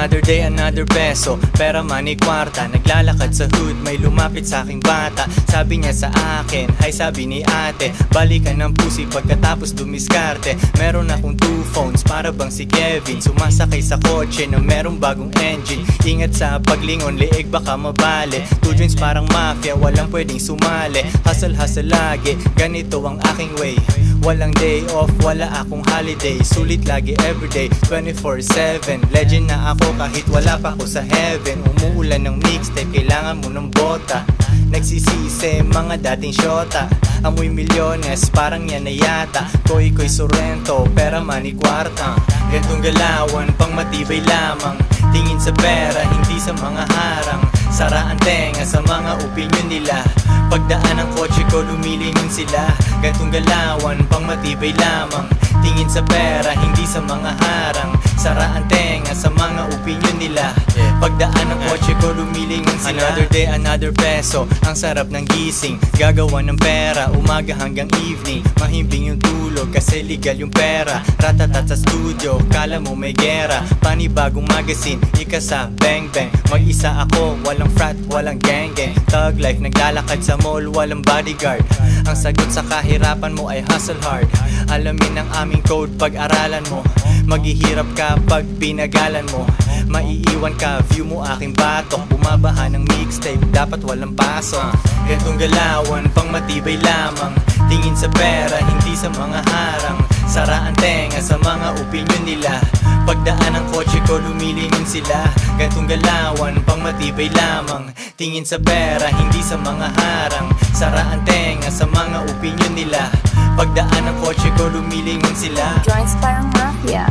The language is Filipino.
Another day, another peso Pera money kwarta Naglalakad sa hood May lumapit sa aking bata. Sabi niya sa akin Hay sabi ni ate Balikan ng pusi pagkatapos dumiskarte. Meron akong two phones Para bang si Kevin. Sumasakay sa kotse na merong bagong engine. Ingat sa paglingon Liig baka mabali Two joints parang mafia Walang pwedeng sumali. Hustle hustle lagi Ganito ang aking way Walang day off Wala akong holiday. Sulit lagi everyday 24-7 Legend na ako kahit wala pa ako sa heaven. Umuulan ng mixtape Kailangan mo ng bota. Nagsisisi mga dating shota. Amoy milyones parang yan na yata. Koy koy sorrento pera money kwarta. Gantong galawan pang matibay lamang Tingin sa pera hindi sa mga harang. Sara ang tenga sa mga opinion nila. Pagdaan ng kotse ko lumilingon sila. Gantong galawan pang matibay lamang. Tingin sa pera hindi sa mga harang. Sara ang tenga sa mga opinion nila. Pagdaan ng kotse ko lumilingon sila. Another day, another peso. Ang sarap ng gising. Gagawa ng pera Umaga hanggang evening. Mahimbing yung tulog Kasi legal yung pera. Ratatat sa studio Kala mo may gera. Panibagong magazine Ika sa bang bang. Mag-isa ako Walang frat, walang gang gang. Thug life Naglalakad sa mall Walang bodyguard. Ang sagot sa kahirapan mo ay hustle hard. Alamin ang aming code Pag-aralan mo. Maghihirap ka pag pinagalan mo. Maiiwan ka, view mo aking batok. Bumabaha ng mixtape, dapat walang pasok Gantong galawan, pang matibay lamang. Tingin sa pera, hindi sa mga harang. Sara ang tenga sa mga opinion nila Pagdaan ng kotse ko, lumilingon sila. Gantong galawan, pang matibay lamang. Tingin sa pera, hindi sa mga harang. Sara ang tenga sa mga opinion nila. Pagdaan ng kotse ko, lumilingon sila. Joints parang mafia